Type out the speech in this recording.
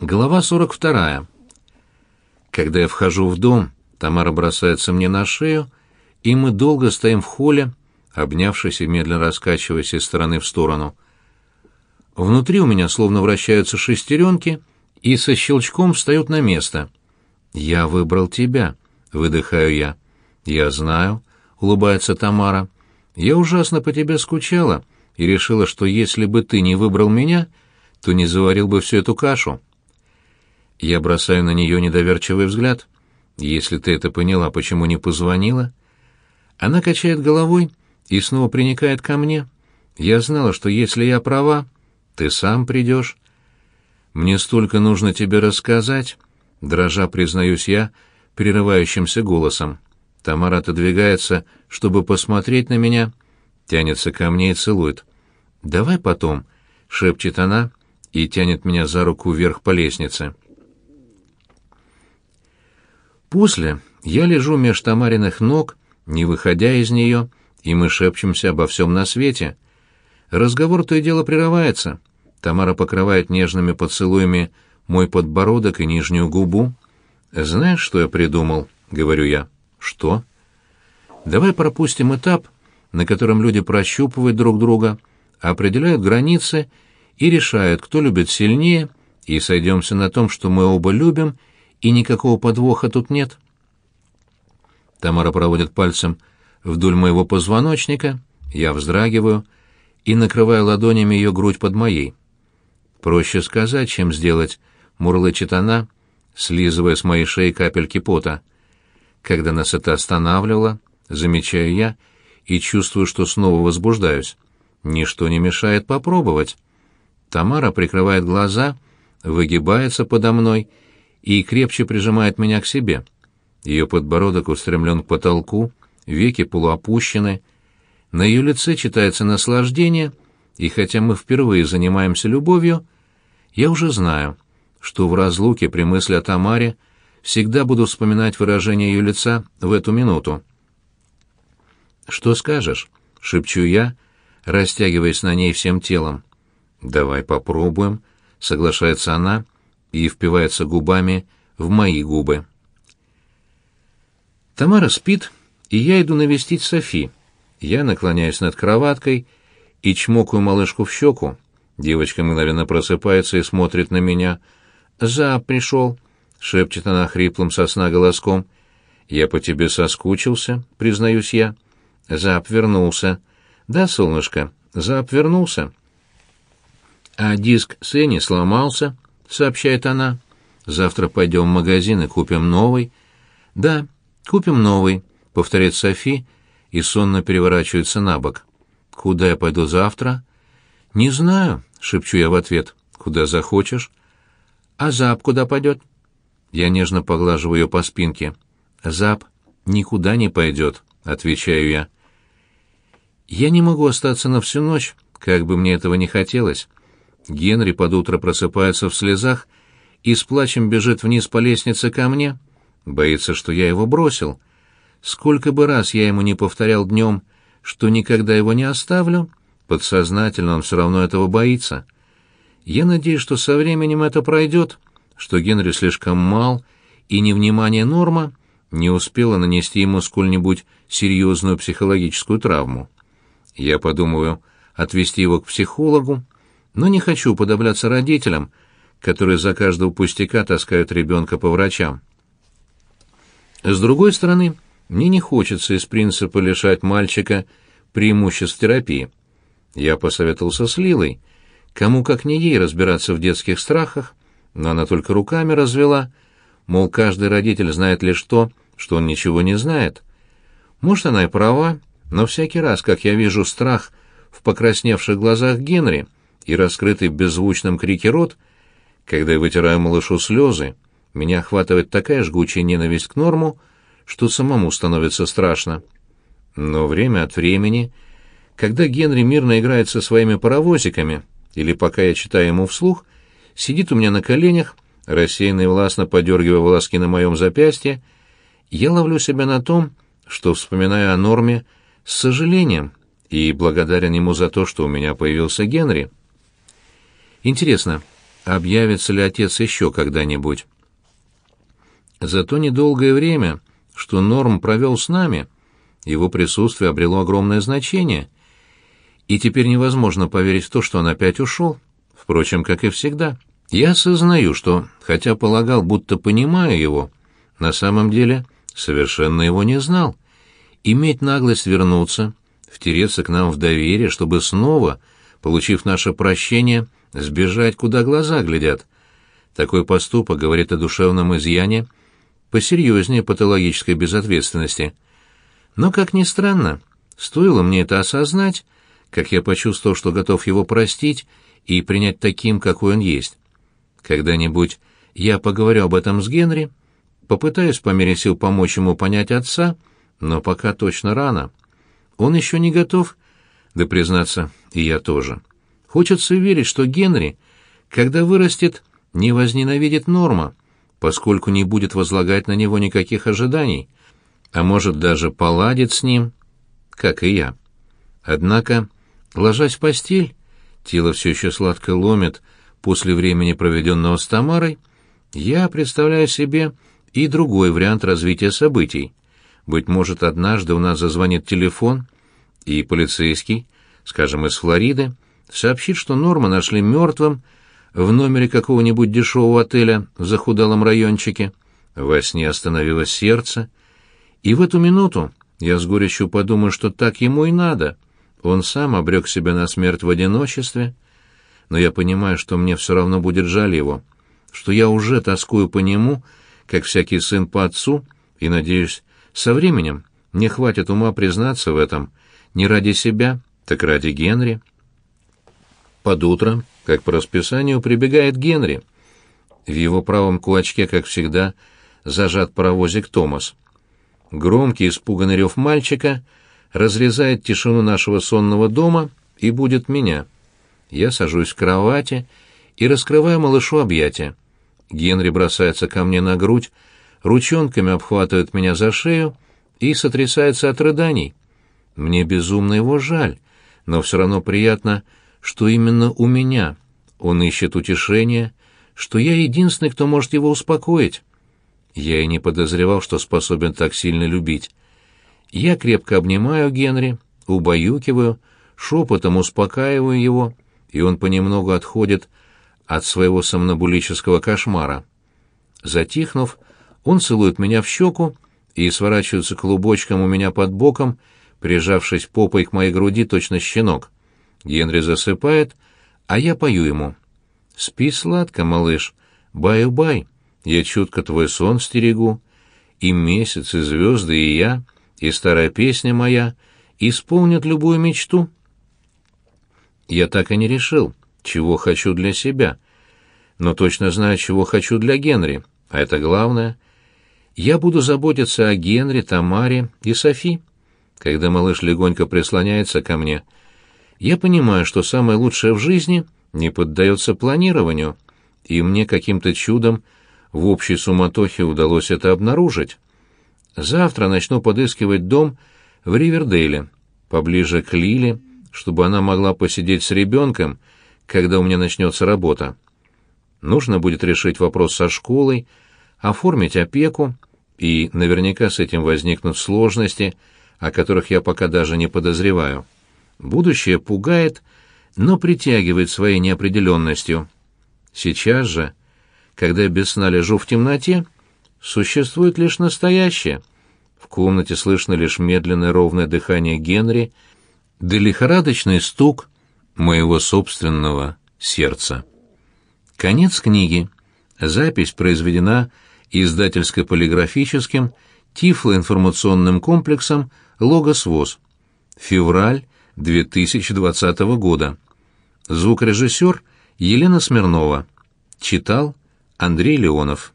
Глава 42. Когда я вхожу в дом, Тамара бросается мне на шею, и мы долго стоим в холле, обнявшись и медленно раскачиваясь из стороны в сторону. Внутри у меня словно вращаются шестеренки и со щелчком встают на место. «Я выбрал тебя», — выдыхаю я. «Я знаю», — улыбается Тамара. «Я ужасно по тебе скучала и решила, что если бы ты не выбрал меня, то не заварил бы всю эту кашу». Я бросаю на нее недоверчивый взгляд. Если ты это поняла, почему не позвонила? Она качает головой и снова приникает ко мне. Я знала, что если я права, ты сам придешь. Мне столько нужно тебе рассказать, дрожа признаюсь я прерывающимся голосом. Тамара отодвигается, чтобы посмотреть на меня, тянется ко мне и целует. «Давай потом», — шепчет она и тянет меня за руку вверх по лестнице. После я лежу меж Тамариных ног, не выходя из нее, и мы шепчемся обо всем на свете. Разговор то и дело прерывается. Тамара покрывает нежными поцелуями мой подбородок и нижнюю губу. «Знаешь, что я придумал?» — говорю я. «Что?» «Давай пропустим этап, на котором люди прощупывают друг друга, определяют границы и решают, кто любит сильнее, и сойдемся на том, что мы оба любим — и никакого подвоха тут нет. Тамара проводит пальцем вдоль моего позвоночника, я вздрагиваю и накрываю ладонями ее грудь под моей. Проще сказать, чем сделать, мурлычет она, слизывая с моей шеи капельки пота. Когда нас это останавливало, замечаю я и чувствую, что снова возбуждаюсь. Ничто не мешает попробовать. Тамара прикрывает глаза, выгибается подо мной и крепче прижимает меня к себе. Ее подбородок устремлен к потолку, веки полуопущены. На ее лице читается наслаждение, и хотя мы впервые занимаемся любовью, я уже знаю, что в разлуке при мысли о Тамаре всегда буду вспоминать выражение ее лица в эту минуту. «Что скажешь?» — шепчу я, растягиваясь на ней всем телом. «Давай попробуем», — соглашается она, — и впивается губами в мои губы. Тамара спит, и я иду навестить Софи. Я наклоняюсь над кроваткой и чмокаю малышку в щеку. Девочка мгновенно просыпается и смотрит на меня. «Зап пришел», — шепчет она хриплым сосна голоском. «Я по тебе соскучился», — признаюсь я. «Зап вернулся». «Да, солнышко, Зап вернулся». А диск Сени сломался, — сообщает она. «Завтра пойдем в магазин и купим новый». «Да, купим новый», — повторяет Софи и сонно переворачивается на бок. «Куда я пойду завтра?» «Не знаю», — шепчу я в ответ. «Куда захочешь?» «А Зап куда пойдет?» Я нежно поглаживаю ее по спинке. «Зап никуда не пойдет», — отвечаю я. «Я не могу остаться на всю ночь, как бы мне этого не хотелось. Генри под утро просыпается в слезах и с плачем бежит вниз по лестнице ко мне. Боится, что я его бросил. Сколько бы раз я ему не повторял днем, что никогда его не оставлю, подсознательно он все равно этого боится. Я надеюсь, что со временем это пройдет, что Генри слишком мал, и невнимание Норма не успела нанести ему сколь-нибудь серьезную психологическую травму. Я подумаю отвезти его к психологу, но не хочу подобляться родителям, которые за каждого пустяка таскают ребенка по врачам. С другой стороны, мне не хочется из принципа лишать мальчика преимуществ терапии. Я посоветовался с Лилой, кому как не ей разбираться в детских страхах, но она только руками развела, мол, каждый родитель знает лишь то, что он ничего не знает. Может, она и права, но всякий раз, как я вижу страх в покрасневших глазах Генри, и раскрытый в беззвучном крике рот, когда я вытираю малышу слезы, меня охватывает такая жгучая ненависть к норму, что самому становится страшно. Но время от времени, когда Генри мирно играет со своими паровозиками, или пока я читаю ему вслух, сидит у меня на коленях, рассеянно и властно подергивая волоски на моем запястье, я ловлю себя на том, что вспоминаю о норме с сожалением и благодарен ему за то, что у меня появился Генри. Интересно, объявится ли отец еще когда-нибудь. За то недолгое время, что Норм провел с нами, его присутствие обрело огромное значение, и теперь невозможно поверить в то, что он опять ушел, впрочем, как и всегда. Я осознаю, что, хотя полагал, будто понимаю его, на самом деле совершенно его не знал. Иметь наглость вернуться, втереться к нам в доверие, чтобы снова, получив наше прощение, сбежать, куда глаза глядят. Такой поступок говорит о душевном изъяне посерьезнее патологической безответственности. Но, как ни странно, стоило мне это осознать, как я почувствовал, что готов его простить и принять таким, какой он есть. Когда-нибудь я поговорю об этом с Генри, попытаюсь по мере сил помочь ему понять отца, но пока точно рано. Он еще не готов, да признаться, и я тоже. Хочется верить, что Генри, когда вырастет, не возненавидит Норма, поскольку не будет возлагать на него никаких ожиданий, а может даже поладит с ним, как и я. Однако, ложась в постель, тело все еще сладко ломит после времени, проведенного с Тамарой, я представляю себе и другой вариант развития событий. Быть может, однажды у нас зазвонит телефон, и полицейский, скажем, из Флориды, сообщит, что Норма нашли мертвым в номере какого-нибудь дешевого отеля в захудалом райончике. Во сне остановилось сердце, и в эту минуту я с горечью подумаю, что так ему и надо. Он сам обрек себя на смерть в одиночестве, но я понимаю, что мне все равно будет жаль его, что я уже тоскую по нему, как всякий сын по отцу, и, надеюсь, со временем мне хватит ума признаться в этом не ради себя, так ради Генри. Под утро, как по расписанию, прибегает Генри. В его правом кулачке, как всегда, зажат паровозик Томас. Громкий испуганный рев мальчика разрезает тишину нашего сонного дома и будет меня. Я сажусь в кровати и раскрываю малышу объятия. Генри бросается ко мне на грудь, ручонками обхватывает меня за шею и сотрясается от рыданий. Мне безумно его жаль, но все равно приятно, что именно у меня он ищет утешения, что я единственный, кто может его успокоить. Я и не подозревал, что способен так сильно любить. Я крепко обнимаю Генри, убаюкиваю, шепотом успокаиваю его, и он понемногу отходит от своего сомнобулического кошмара. Затихнув, он целует меня в щеку и сворачивается клубочком у меня под боком, прижавшись попой к моей груди точно щенок. Генри засыпает, а я пою ему. «Спи сладко, малыш, баю-бай, я чутко твой сон стерегу, и месяц, и звезды, и я, и старая песня моя исполнят любую мечту». Я так и не решил, чего хочу для себя, но точно знаю, чего хочу для Генри, а это главное. Я буду заботиться о Генри, Тамаре и Софи. Когда малыш легонько прислоняется ко мне — я понимаю, что самое лучшее в жизни не поддается планированию, и мне каким-то чудом в общей суматохе удалось это обнаружить. Завтра начну подыскивать дом в Ривердейле, поближе к Лиле, чтобы она могла посидеть с ребенком, когда у меня начнется работа. Нужно будет решить вопрос со школой, оформить опеку, и наверняка с этим возникнут сложности, о которых я пока даже не подозреваю. Будущее пугает, но притягивает своей неопределенностью. Сейчас же, когда я без сна лежу в темноте, существует лишь настоящее. В комнате слышно лишь медленное ровное дыхание Генри, да лихорадочный стук моего собственного сердца. Конец книги. Запись произведена издательско-полиграфическим тифлоинформационным комплексом «Логос ВОЗ». Февраль 2020 года. Звукорежиссер Елена Смирнова. Читал Андрей Леонов.